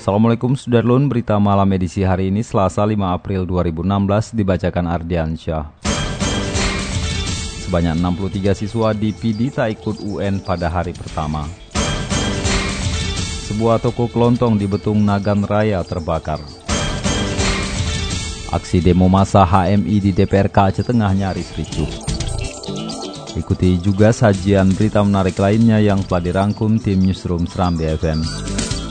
Assalamualaikum Sudarlun, berita malam edisi hari ini Selasa 5 April 2016 dibacakan Ardian Syah. Sebanyak 63 siswa di PD tak ikut UN pada hari pertama. Sebuah toko kelontong di Betung Nagan Raya terbakar. Aksi demo masa HMI di DPRK Aceh Tengah nyaris ricuh. Ikuti juga sajian berita menarik lainnya yang telah dirangkum tim Newsroom Seram BFM.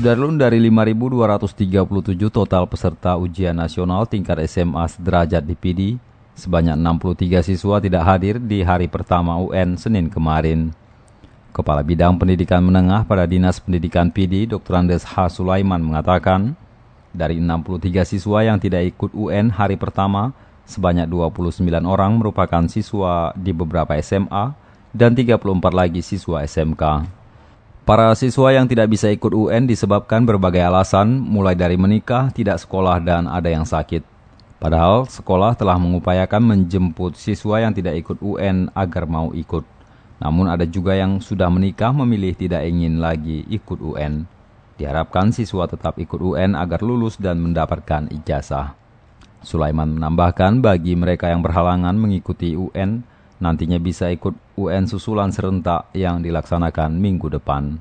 Sudarlun dari 5.237 total peserta ujian nasional tingkat SMA sederajat di PD, sebanyak 63 siswa tidak hadir di hari pertama UN Senin kemarin. Kepala Bidang Pendidikan Menengah pada Dinas Pendidikan PD, Dr. Andes H. Sulaiman mengatakan, dari 63 siswa yang tidak ikut UN hari pertama, sebanyak 29 orang merupakan siswa di beberapa SMA dan 34 lagi siswa SMK. Para siswa yang tidak bisa ikut UN disebabkan berbagai alasan, mulai dari menikah, tidak sekolah, dan ada yang sakit. Padahal sekolah telah mengupayakan menjemput siswa yang tidak ikut UN agar mau ikut. Namun ada juga yang sudah menikah memilih tidak ingin lagi ikut UN. Diharapkan siswa tetap ikut UN agar lulus dan mendapatkan ijazah. Sulaiman menambahkan bagi mereka yang berhalangan mengikuti UN, nantinya bisa ikut UN susulan serentak yang dilaksanakan minggu depan.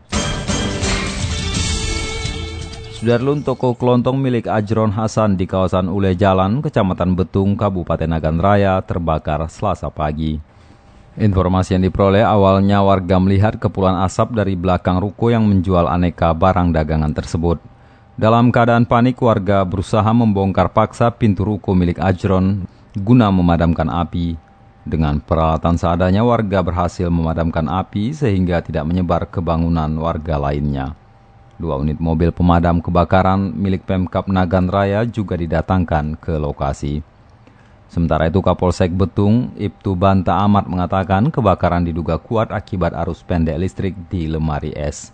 Sudarlun toko kelontong milik Ajron Hasan di kawasan Ule Jalan, Kecamatan Betung, Kabupaten Nagan Raya terbakar selasa pagi. Informasi yang diperoleh awalnya warga melihat kepulan asap dari belakang ruko yang menjual aneka barang dagangan tersebut. Dalam keadaan panik, warga berusaha membongkar paksa pintu ruko milik Ajron guna memadamkan api. Dengan peralatan seadanya warga berhasil memadamkan api sehingga tidak menyebar ke bangunan warga lainnya. Dua unit mobil pemadam kebakaran milik Pemkap Nagan Raya juga didatangkan ke lokasi. Sementara itu Kapolsek Betung, Ibtu Banta Ahmad mengatakan kebakaran diduga kuat akibat arus pendek listrik di lemari es.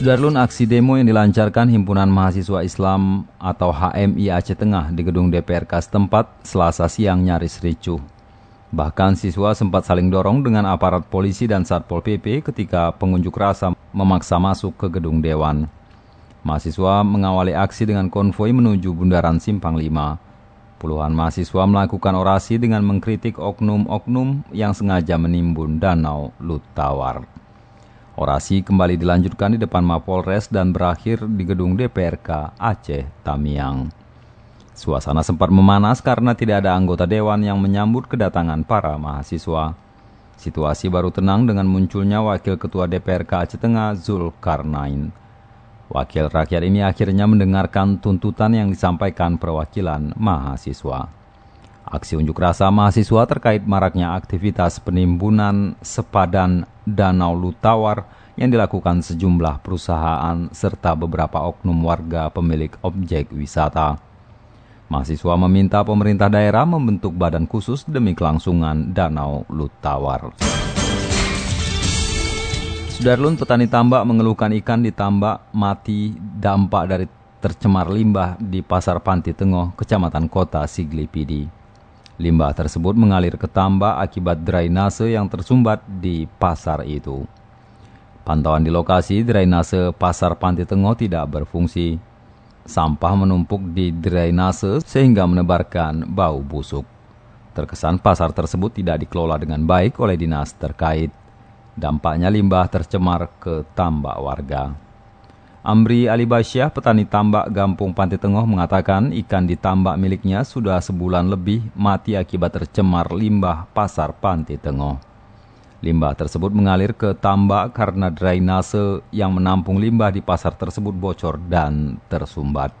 Sudarlun aksi demo yang dilancarkan Himpunan Mahasiswa Islam atau HMI Aceh Tengah di gedung DPRK setempat selasa siang nyaris ricuh. Bahkan siswa sempat saling dorong dengan aparat polisi dan Satpol PP ketika pengunjuk rasa memaksa masuk ke gedung Dewan. Mahasiswa mengawali aksi dengan konvoi menuju Bundaran Simpang 5. Puluhan mahasiswa melakukan orasi dengan mengkritik oknum-oknum yang sengaja menimbun danau Lutawar. Orasi kembali dilanjutkan di depan Mapolres dan berakhir di gedung DPRK Aceh Tamiang. Suasana sempat memanas karena tidak ada anggota dewan yang menyambut kedatangan para mahasiswa. Situasi baru tenang dengan munculnya Wakil Ketua DPRK Aceh Tengah Zulkarnain. Wakil rakyat ini akhirnya mendengarkan tuntutan yang disampaikan perwakilan mahasiswa. Aksi unjuk rasa mahasiswa terkait maraknya aktivitas penimbunan sepadan Danau Lutawar yang dilakukan sejumlah perusahaan serta beberapa oknum warga pemilik objek wisata. Mahasiswa meminta pemerintah daerah membentuk badan khusus demi kelangsungan Danau Lutawar. Sudarlun petani tambak mengeluhkan ikan di tambak mati dampak dari tercemar limbah di Pasar Panti Tengah, Kecamatan Kota Sigli Pidi. Limbah tersebut mengalir ke tambak akibat drainase yang tersumbat di pasar itu. Pantauan di lokasi drainase Pasar Panti Tengah tidak berfungsi. Sampah menumpuk di drainase sehingga menebarkan bau busuk. Terkesan pasar tersebut tidak dikelola dengan baik oleh dinas terkait. Dampaknya limbah tercemar ke tambak warga. Amri Alibasyah, petani tambak Gampung Pantai Tengah mengatakan ikan di tambak miliknya sudah sebulan lebih mati akibat tercemar limbah pasar Pantai Tengah. Limbah tersebut mengalir ke tambak karena drainase yang menampung limbah di pasar tersebut bocor dan tersumbat.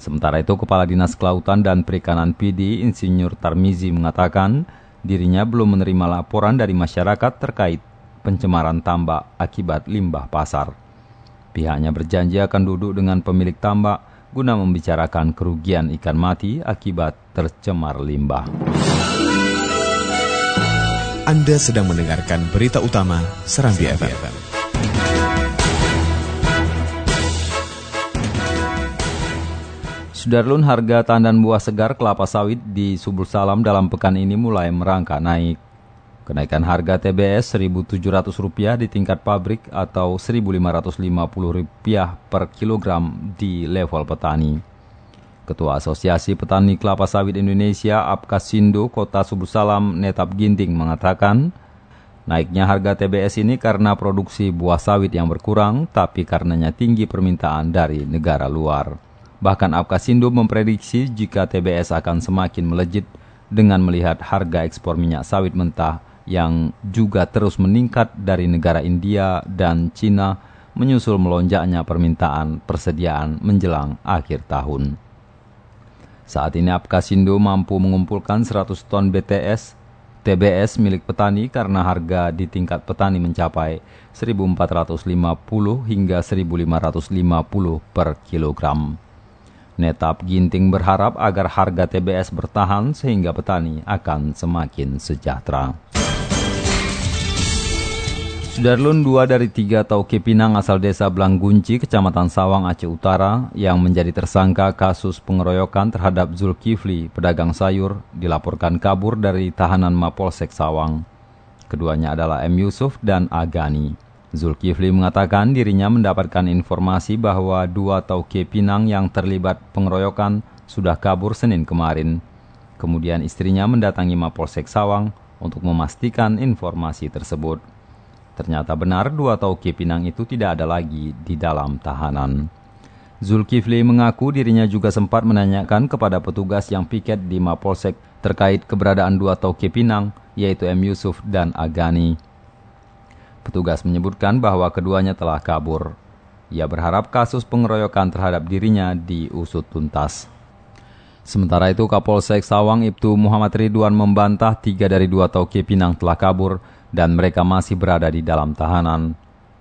Sementara itu, Kepala Dinas Kelautan dan Perikanan PD, Insinyur Tarmizi mengatakan dirinya belum menerima laporan dari masyarakat terkait pencemaran tambak akibat limbah pasar. Pihaknya berjanji akan duduk dengan pemilik tambak guna membicarakan kerugian ikan mati akibat tercemar limbah. Anda sedang mendengarkan berita utama Serambi, Serambi FM. FM. Sudarlun harga tandan buah segar kelapa sawit di Subul Salam dalam pekan ini mulai merangkak naik. Kenaikan harga TBS Rp1.700 di tingkat pabrik atau Rp1.550 per kilogram di level petani. Ketua Asosiasi Petani Kelapa Sawit Indonesia Apkasindo Kota Subusalam Netap Ginting mengatakan, naiknya harga TBS ini karena produksi buah sawit yang berkurang, tapi karenanya tinggi permintaan dari negara luar. Bahkan Apkasindo memprediksi jika TBS akan semakin melejit dengan melihat harga ekspor minyak sawit mentah yang juga terus meningkat dari negara India dan Cina menyusul melonjaknya permintaan persediaan menjelang akhir tahun. Saat ini Apkasindo mampu mengumpulkan 100 ton BTS TBS milik petani karena harga di tingkat petani mencapai 1.450 hingga 1.550 per kilogram. Netap Ginting berharap agar harga TBS bertahan sehingga petani akan semakin sejahtera. Sudarlun dua dari tiga Tauke Pinang asal desa Blanggunci, Kecamatan Sawang, Aceh Utara, yang menjadi tersangka kasus pengeroyokan terhadap Zulkifli, pedagang sayur, dilaporkan kabur dari tahanan Mapolsek Sawang. Keduanya adalah M. Yusuf dan Agani. Zulkifli mengatakan dirinya mendapatkan informasi bahwa dua Tauke Pinang yang terlibat pengeroyokan sudah kabur Senin kemarin. Kemudian istrinya mendatangi Mapolsek Sawang untuk memastikan informasi tersebut. Ternyata benar dua Tauke Pinang itu tidak ada lagi di dalam tahanan. Zulkifli mengaku dirinya juga sempat menanyakan kepada petugas yang piket di Mapolsek terkait keberadaan dua Tauke Pinang, yaitu M. Yusuf dan Agani. Petugas menyebutkan bahwa keduanya telah kabur. Ia berharap kasus pengeroyokan terhadap dirinya diusut tuntas. Sementara itu, Kapolsek Sawang Ibtu Muhammad Ridwan membantah tiga dari dua Tauke Pinang telah kabur dan mereka masih berada di dalam tahanan.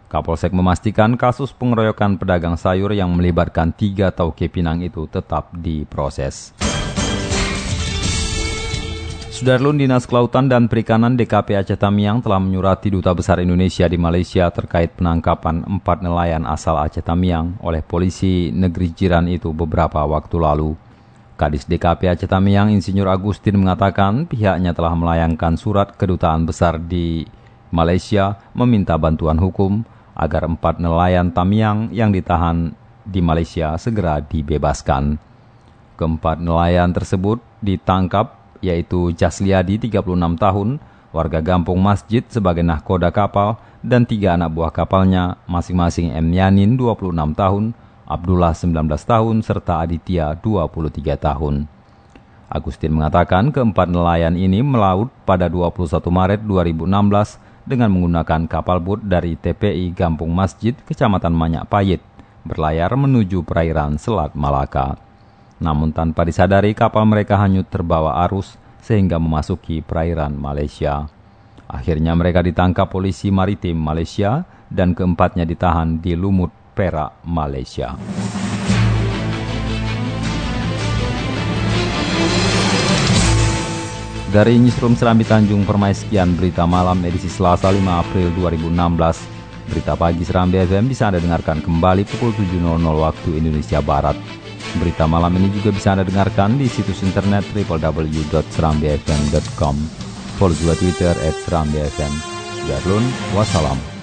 Kapolsek memastikan kasus pengeroyokan pedagang sayur yang melibatkan tiga tauke pinang itu tetap diproses. Sudarlun Dinas Kelautan dan Perikanan DKP Aceh Tamiang telah menyurati Duta Besar Indonesia di Malaysia terkait penangkapan empat nelayan asal Aceh Tamiang oleh polisi negeri jiran itu beberapa waktu lalu. Kadis DKP Aceh Tamiang Insinyur Agustin mengatakan pihaknya telah melayangkan surat kedutaan besar di Malaysia meminta bantuan hukum agar empat nelayan Tamiang yang ditahan di Malaysia segera dibebaskan. Keempat nelayan tersebut ditangkap yaitu Jasliadi 36 tahun, warga Gampung Masjid sebagai nahkoda kapal, dan tiga anak buah kapalnya masing-masing M. Yanin 26 tahun, Abdullah 19 tahun, serta Aditya 23 tahun. Agustin mengatakan keempat nelayan ini melaut pada 21 Maret 2016 dengan menggunakan kapal boot dari TPI Gampung Masjid, Kecamatan Manyak Payit, berlayar menuju perairan Selat Malaka. Namun tanpa disadari kapal mereka hanyut terbawa arus sehingga memasuki perairan Malaysia. Akhirnya mereka ditangkap polisi maritim Malaysia dan keempatnya ditahan di Lumut, Perak, Malaysia. Dari Newsroom Serambi Tanjung Permai sekian berita malam edisi Selasa 5 April 2016. Berita pagi Serambi FM bisa Anda dengarkan kembali pukul 7.00 waktu Indonesia Barat. Berita malam ini juga bisa Anda dengarkan di situs internet www.serambifm.com. Follow juga Twitter at Serambi FM. Darlun, wassalam.